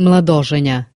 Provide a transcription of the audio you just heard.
младоженя.